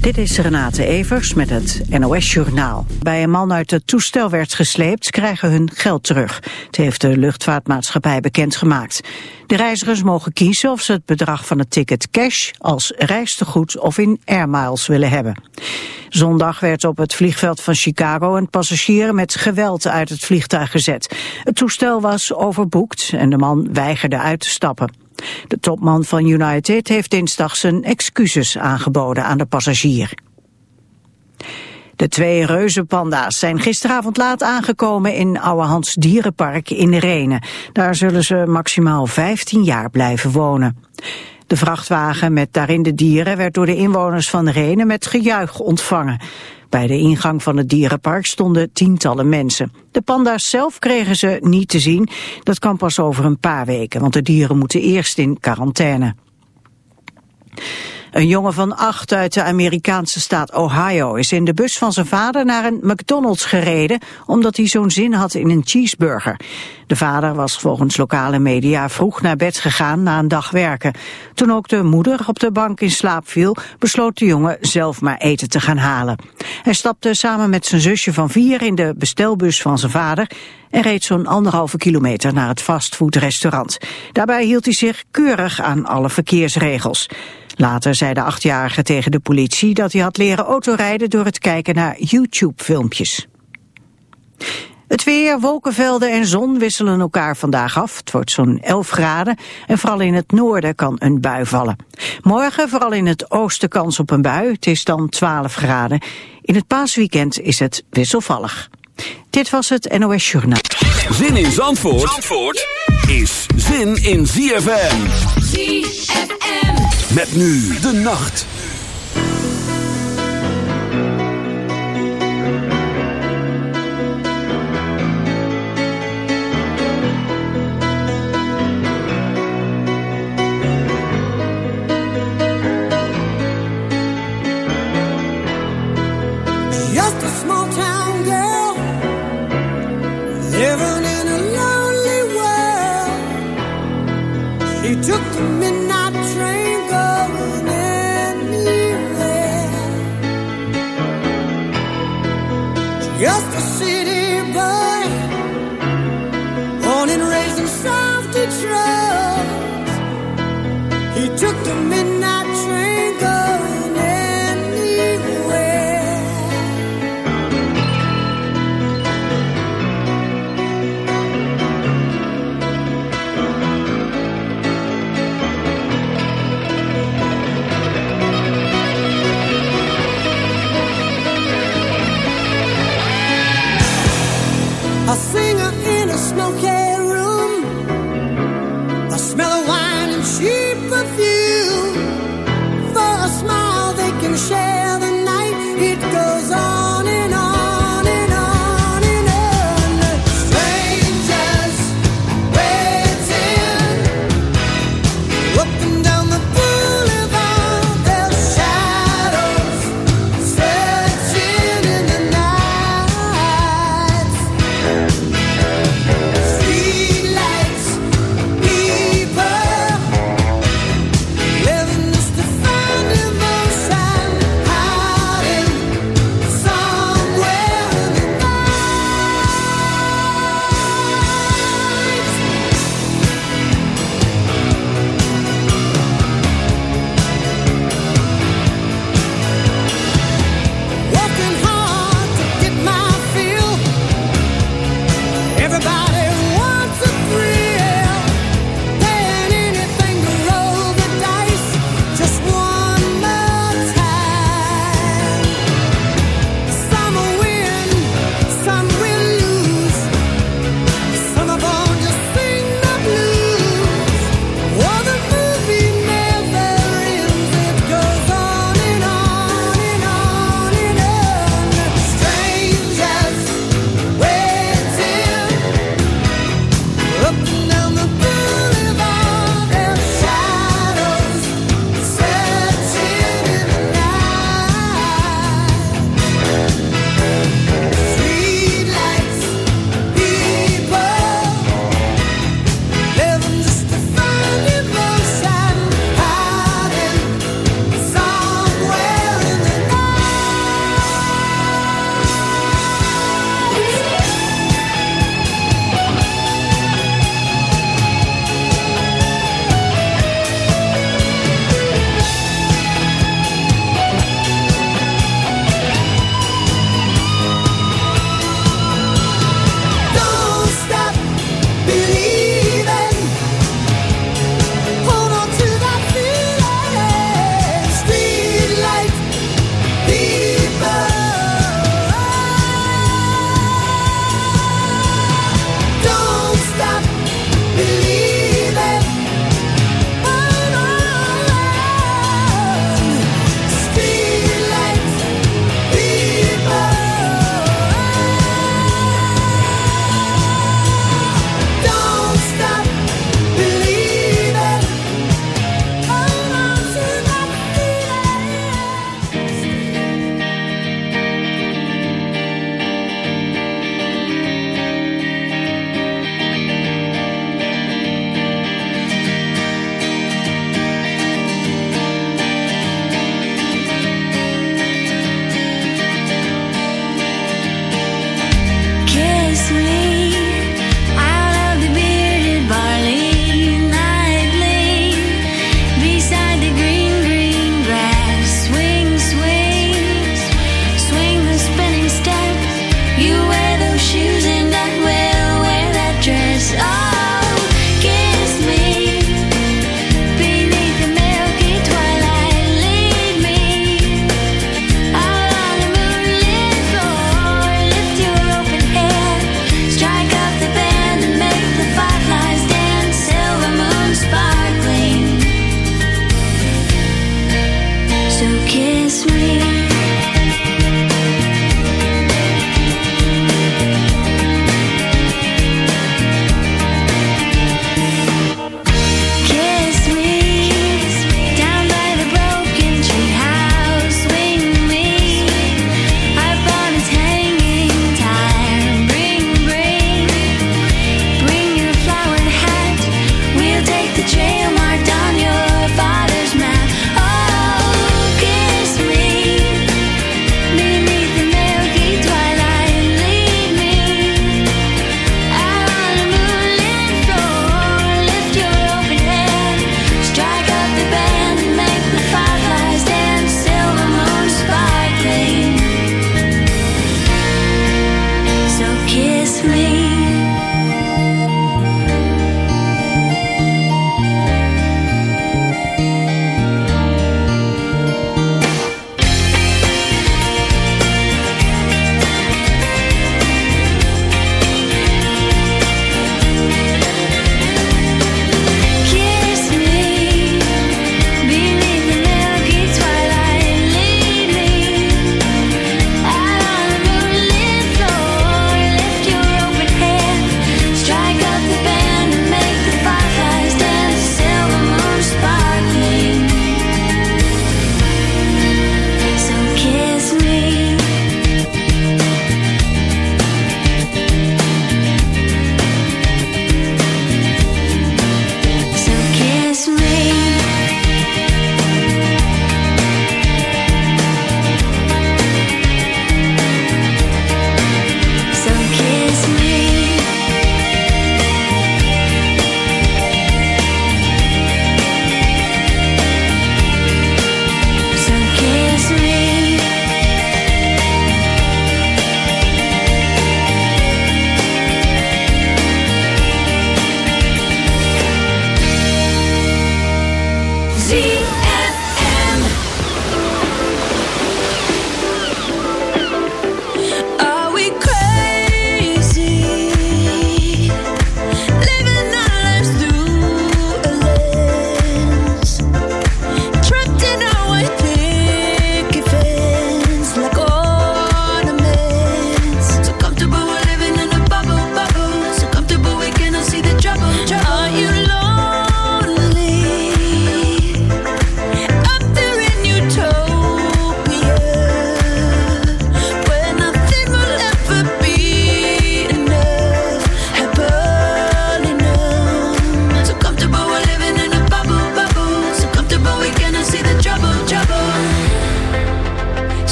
Dit is Renate Evers met het NOS Journaal. Bij een man uit het toestel werd gesleept, krijgen hun geld terug. Het heeft de luchtvaartmaatschappij bekendgemaakt. De reizigers mogen kiezen of ze het bedrag van het ticket cash, als reistegoed of in airmiles willen hebben. Zondag werd op het vliegveld van Chicago een passagier met geweld uit het vliegtuig gezet. Het toestel was overboekt en de man weigerde uit te stappen. De topman van United heeft dinsdag zijn excuses aangeboden aan de passagier. De twee reuzenpanda's zijn gisteravond laat aangekomen in Ouwehands Dierenpark in Renen. Daar zullen ze maximaal 15 jaar blijven wonen. De vrachtwagen met daarin de dieren werd door de inwoners van Renen met gejuich ontvangen. Bij de ingang van het dierenpark stonden tientallen mensen. De panda's zelf kregen ze niet te zien. Dat kan pas over een paar weken, want de dieren moeten eerst in quarantaine. Een jongen van acht uit de Amerikaanse staat Ohio is in de bus van zijn vader naar een McDonald's gereden omdat hij zo'n zin had in een cheeseburger. De vader was volgens lokale media vroeg naar bed gegaan na een dag werken. Toen ook de moeder op de bank in slaap viel, besloot de jongen zelf maar eten te gaan halen. Hij stapte samen met zijn zusje van vier in de bestelbus van zijn vader en reed zo'n anderhalve kilometer naar het fastfoodrestaurant. Daarbij hield hij zich keurig aan alle verkeersregels. Later zei de achtjarige tegen de politie dat hij had leren autorijden door het kijken naar YouTube-filmpjes. Het weer, wolkenvelden en zon wisselen elkaar vandaag af. Het wordt zo'n 11 graden en vooral in het noorden kan een bui vallen. Morgen vooral in het oosten kans op een bui. Het is dan 12 graden. In het paasweekend is het wisselvallig. Dit was het NOS Journaal. Zin in Zandvoort, Zandvoort is zin in ZFM. ZFM. Met nu de nacht.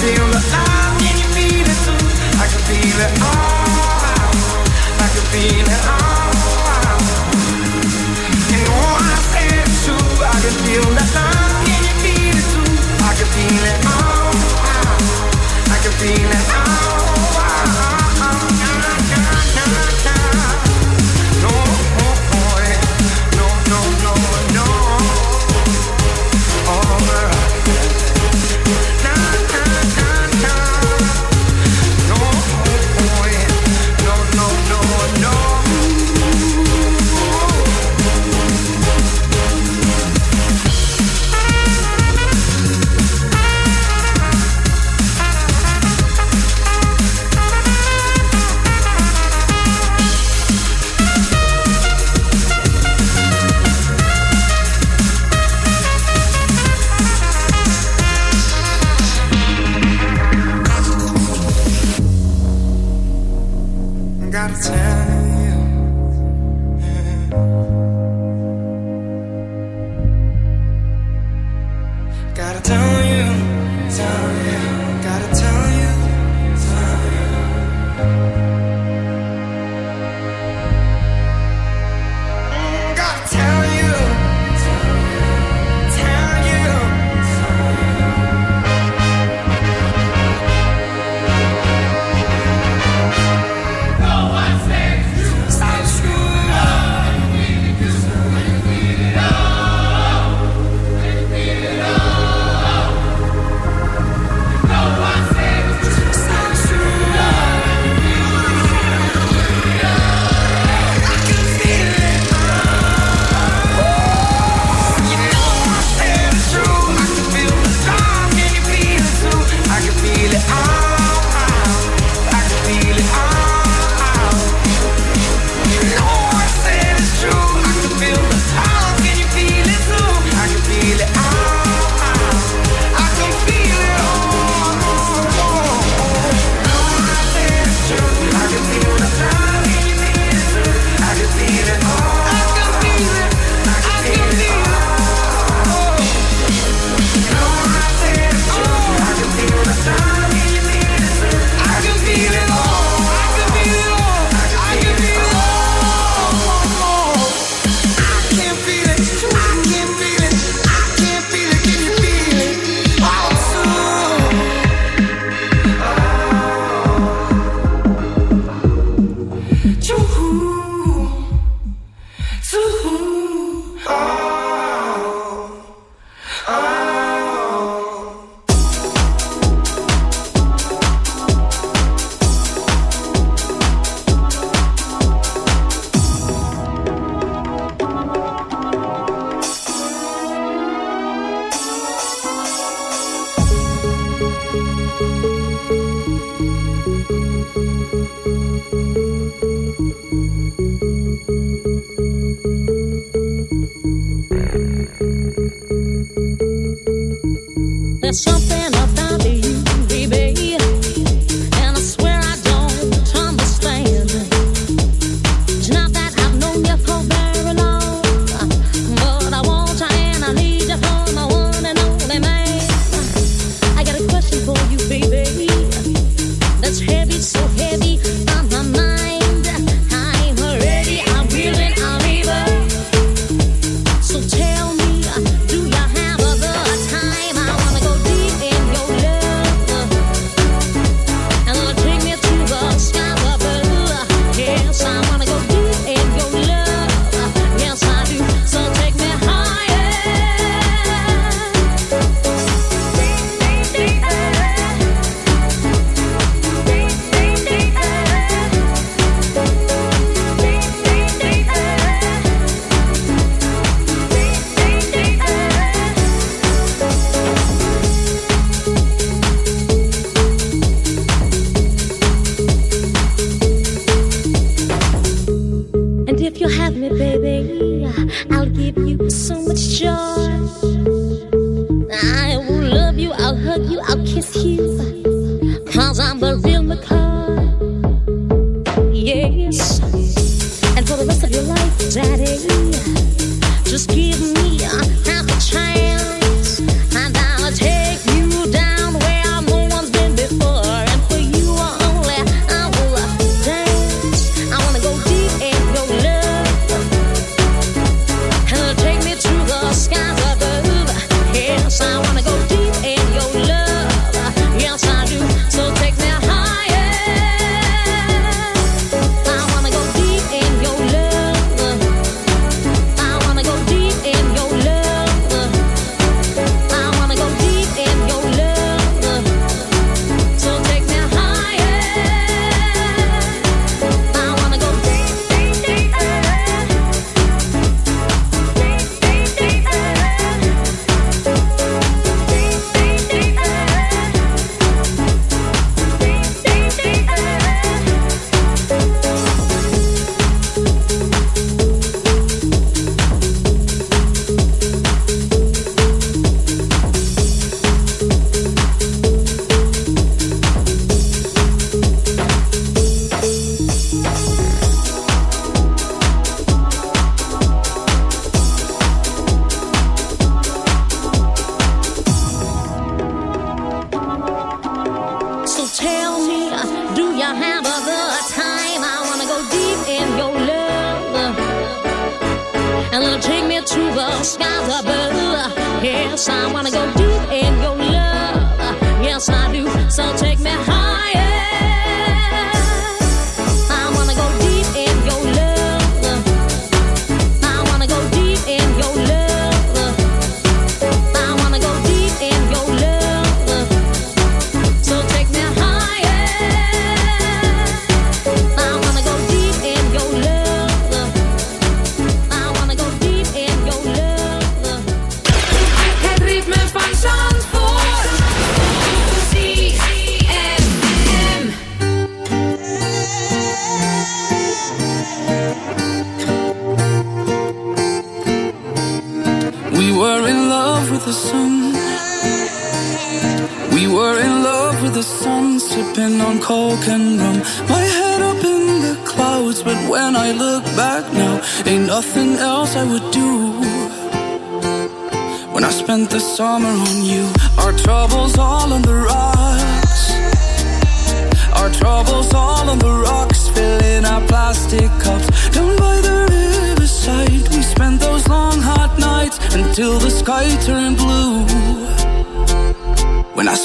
feel alive